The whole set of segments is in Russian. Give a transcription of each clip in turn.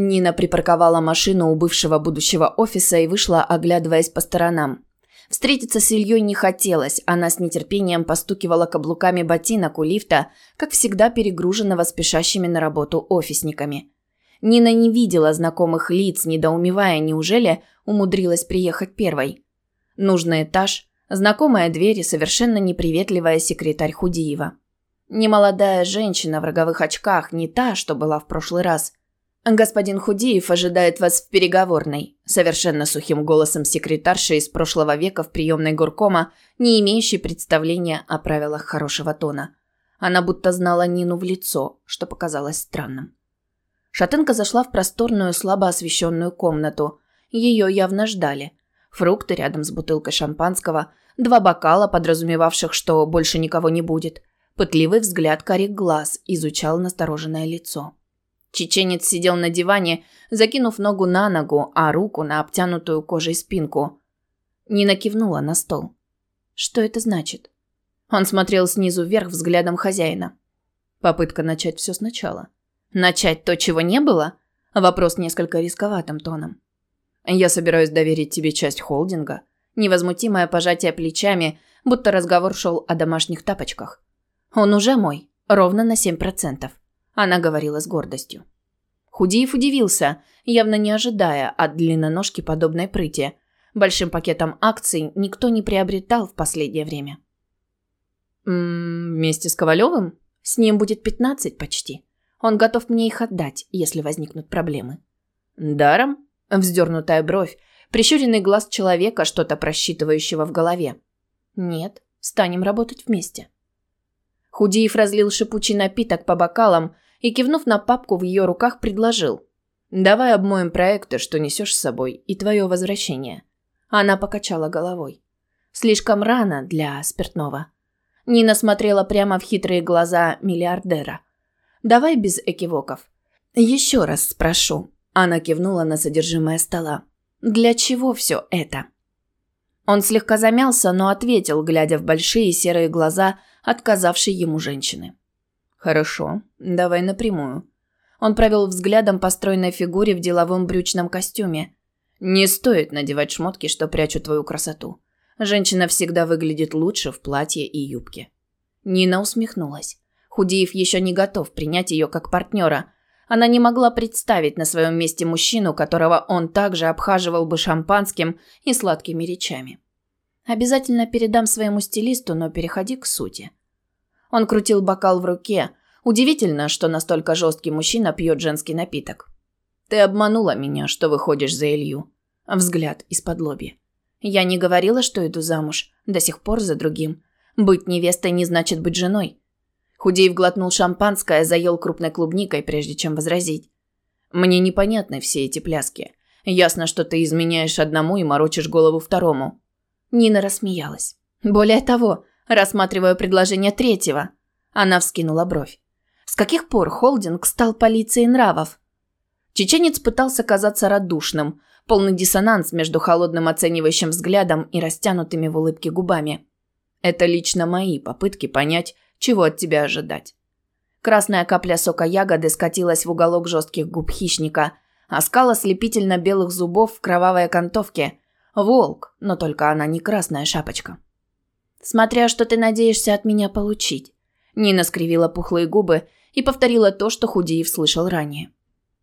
Нина припарковала машину у бывшего будущего офиса и вышла, оглядываясь по сторонам. Встретиться с Ильей не хотелось, она с нетерпением постукивала каблуками ботинок у лифта, как всегда перегруженного спешащими на работу офисниками. Нина не видела знакомых лиц, недоумевая, неужели умудрилась приехать первой. Нужный этаж, знакомая дверь и совершенно неприветливая секретарь Худиева. Немолодая женщина в роговых очках, не та, что была в прошлый раз – «Господин Худиев ожидает вас в переговорной», – совершенно сухим голосом секретарши из прошлого века в приемной горкома, не имеющей представления о правилах хорошего тона. Она будто знала Нину в лицо, что показалось странным. Шатенка зашла в просторную, слабо освещенную комнату. Ее явно ждали. Фрукты рядом с бутылкой шампанского, два бокала, подразумевавших, что больше никого не будет. Пытливый взгляд карих глаз изучал настороженное лицо. Чеченец сидел на диване, закинув ногу на ногу, а руку на обтянутую кожей спинку. Нина кивнула на стол. Что это значит? Он смотрел снизу вверх взглядом хозяина. Попытка начать все сначала. Начать то, чего не было? Вопрос несколько рисковатым тоном. Я собираюсь доверить тебе часть холдинга. Невозмутимое пожатие плечами, будто разговор шел о домашних тапочках. Он уже мой, ровно на 7%. Она говорила с гордостью. Худиев удивился, явно не ожидая от длинноножки подобной прыти. Большим пакетом акций никто не приобретал в последнее время. «М-м, вместе с Ковалевым? С ним будет пятнадцать почти. Он готов мне их отдать, если возникнут проблемы». «Даром?» – вздернутая бровь, прищуренный глаз человека, что-то просчитывающего в голове. «Нет, станем работать вместе». Худиев разлил шипучий напиток по бокалам и, кивнув на папку в ее руках, предложил. «Давай обмоем проекты, что несешь с собой, и твое возвращение». Она покачала головой. «Слишком рано для спиртного». Нина смотрела прямо в хитрые глаза миллиардера. «Давай без экивоков». «Еще раз спрошу». Она кивнула на содержимое стола. «Для чего все это?» Он слегка замялся, но ответил, глядя в большие серые глаза отказавшей ему женщины. «Хорошо, давай напрямую». Он провел взглядом по стройной фигуре в деловом брючном костюме. «Не стоит надевать шмотки, что прячут твою красоту. Женщина всегда выглядит лучше в платье и юбке». Нина усмехнулась. Худиев еще не готов принять ее как партнера. Она не могла представить на своем месте мужчину, которого он также обхаживал бы шампанским и сладкими речами. «Обязательно передам своему стилисту, но переходи к сути». Он крутил бокал в руке. Удивительно, что настолько жесткий мужчина пьет женский напиток. «Ты обманула меня, что выходишь за Илью». Взгляд из-под лоби. «Я не говорила, что иду замуж. До сих пор за другим. Быть невестой не значит быть женой». Худеев глотнул шампанское, заел крупной клубникой, прежде чем возразить. «Мне непонятны все эти пляски. Ясно, что ты изменяешь одному и морочишь голову второму». Нина рассмеялась. «Более того, Рассматриваю предложение третьего. Она вскинула бровь. С каких пор холдинг стал полицией нравов? Чеченец пытался казаться радушным, полный диссонанс между холодным оценивающим взглядом и растянутыми в улыбке губами. Это лично мои попытки понять, чего от тебя ожидать. Красная капля сока ягоды скатилась в уголок жестких губ хищника, а скала слепительно белых зубов в кровавой окантовке. Волк, но только она не красная шапочка. Смотря что ты надеешься от меня получить. Нина скривила пухлые губы и повторила то, что Худеев слышал ранее.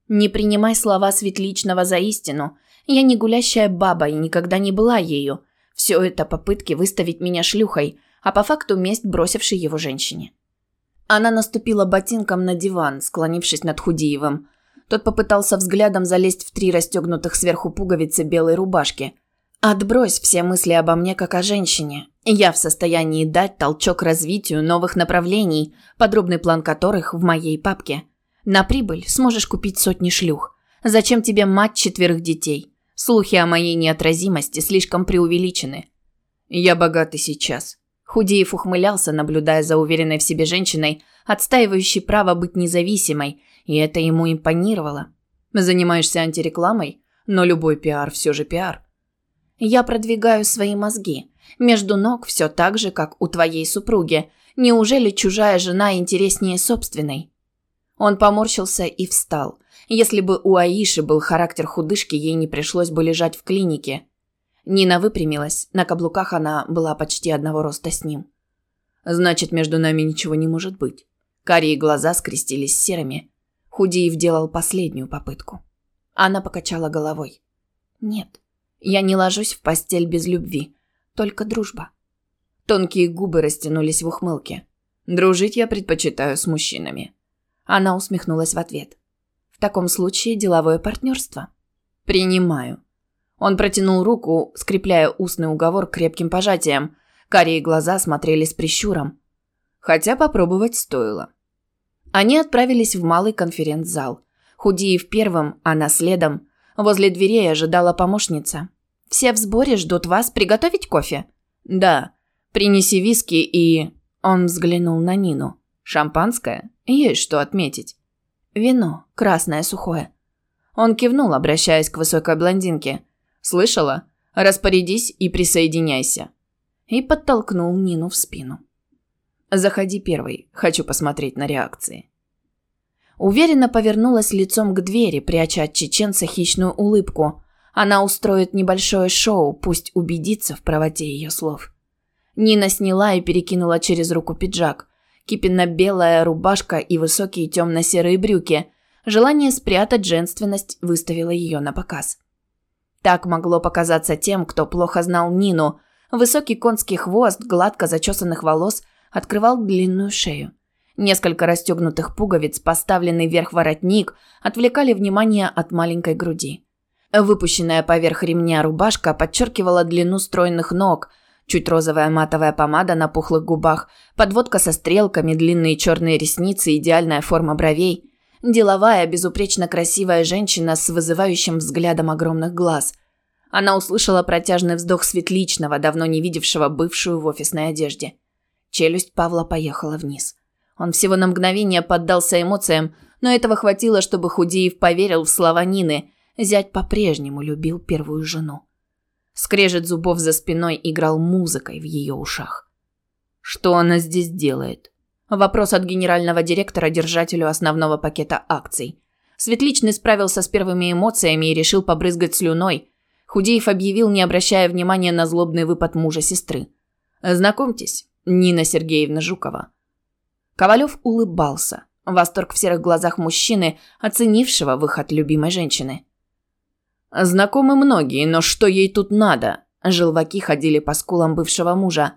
Не принимай слова Светличного за истину. Я не гулящая баба и никогда не была ею. Все это попытки выставить меня шлюхой, а по факту месть бросившей его женщине. Она наступила ботинком на диван, склонившись над Худеевым. Тот попытался взглядом залезть в три расстегнутых сверху пуговицы белой рубашки – Отбрось все мысли обо мне как о женщине. Я в состоянии дать толчок развитию новых направлений, подробный план которых в моей папке. На прибыль сможешь купить сотни шлюх. Зачем тебе мать четверых детей? Слухи о моей неотразимости слишком преувеличены. Я богатый сейчас. Худеев ухмылялся, наблюдая за уверенной в себе женщиной, отстаивающей право быть независимой, и это ему импонировало. Занимаешься антирекламой, но любой пиар все же пиар. Я продвигаю свои мозги. Между ног все так же, как у твоей супруги. Неужели чужая жена интереснее собственной? Он поморщился и встал. Если бы у Аиши был характер худышки, ей не пришлось бы лежать в клинике. Нина выпрямилась, на каблуках она была почти одного роста с ним. Значит, между нами ничего не может быть. Карие глаза скрестились серыми. Худиев делал последнюю попытку. Она покачала головой. Нет, я не ложусь в постель без любви, только дружба. Тонкие губы растянулись в ухмылке. Дружить я предпочитаю с мужчинами. Она усмехнулась в ответ. В таком случае деловое партнерство. Принимаю. Он протянул руку, скрепляя устный уговор крепким пожатием. Карие глаза смотрели с прищуром. Хотя попробовать стоило. Они отправились в малый конференц-зал. Худиев первым, она следом. Возле дверей ожидала помощница. «Все в сборе ждут вас приготовить кофе?» «Да. Принеси виски и...» Он взглянул на Нину. «Шампанское? Есть что отметить». «Вино. Красное, сухое». Он кивнул, обращаясь к высокой блондинке. «Слышала? Распорядись и присоединяйся». И подтолкнул Нину в спину. «Заходи первый. Хочу посмотреть на реакции». Уверенно повернулась лицом к двери, пряча от чеченца хищную улыбку. Она устроит небольшое шоу, пусть убедится в правоте ее слов. Нина сняла и перекинула через руку пиджак. Кипенно-белая рубашка и высокие темно-серые брюки. Желание спрятать женственность выставило ее на показ. Так могло показаться тем, кто плохо знал Нину. Высокий конский хвост гладко зачесанных волос открывал длинную шею. Несколько расстегнутых пуговиц, поставленный вверх воротник, отвлекали внимание от маленькой груди. Выпущенная поверх ремня рубашка подчеркивала длину стройных ног – Чуть розовая матовая помада на пухлых губах, подводка со стрелками, длинные черные ресницы, идеальная форма бровей. Деловая, безупречно красивая женщина с вызывающим взглядом огромных глаз. Она услышала протяжный вздох Светличного, давно не видевшего бывшую в офисной одежде. Челюсть Павла поехала вниз. Он всего на мгновение поддался эмоциям, но этого хватило, чтобы Худеев поверил в слова Нины. Зять по-прежнему любил первую жену. Скрежет зубов за спиной играл музыкой в ее ушах. Что она здесь делает? Вопрос от генерального директора держателю основного пакета акций. Светличный справился с первыми эмоциями и решил побрызгать слюной. Худеев объявил, не обращая внимания на злобный выпад мужа сестры. «Знакомьтесь, Нина Сергеевна Жукова». Ковалев улыбался. Восторг в серых глазах мужчины, оценившего выход любимой женщины. Знакомы многие, но что ей тут надо? Желваки ходили по скулам бывшего мужа.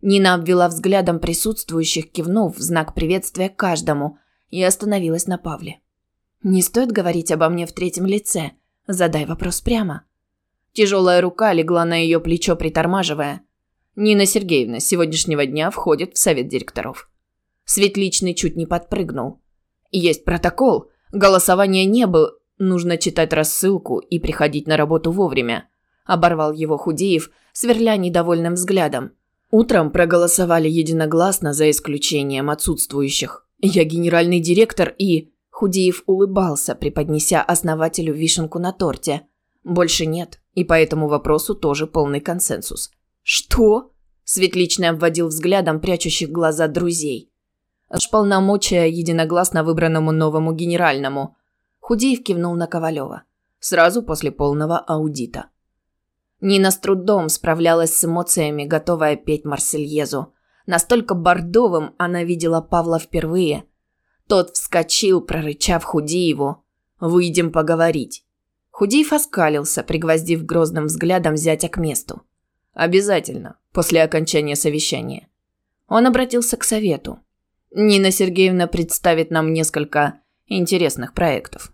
Нина обвела взглядом присутствующих, кивнув в знак приветствия каждому, и остановилась на Павле. «Не стоит говорить обо мне в третьем лице. Задай вопрос прямо». Тяжелая рука легла на ее плечо, притормаживая. «Нина Сергеевна с сегодняшнего дня входит в совет директоров». Светличный чуть не подпрыгнул. «Есть протокол. Голосования не было, Нужно читать рассылку и приходить на работу вовремя. Оборвал его Худеев, сверля недовольным взглядом. Утром проголосовали единогласно за исключением отсутствующих. Я генеральный директор и... Худеев улыбался, преподнеся основателю вишенку на торте. Больше нет, и по этому вопросу тоже полный консенсус. «Что?» – Светличный обводил взглядом прячущих глаза друзей. Аж полномочия единогласно выбранному новому генеральному – Худеев кивнул на Ковалева. Сразу после полного аудита. Нина с трудом справлялась с эмоциями, готовая петь Марсельезу. Настолько бордовым она видела Павла впервые. Тот вскочил, прорычав Худееву. «Выйдем поговорить». Худеев оскалился, пригвоздив грозным взглядом зятя к месту. «Обязательно, после окончания совещания». Он обратился к совету. «Нина Сергеевна представит нам несколько интересных проектов.